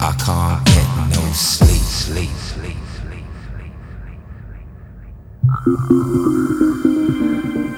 I can't get no sleep, sleep, sleep, sleep, And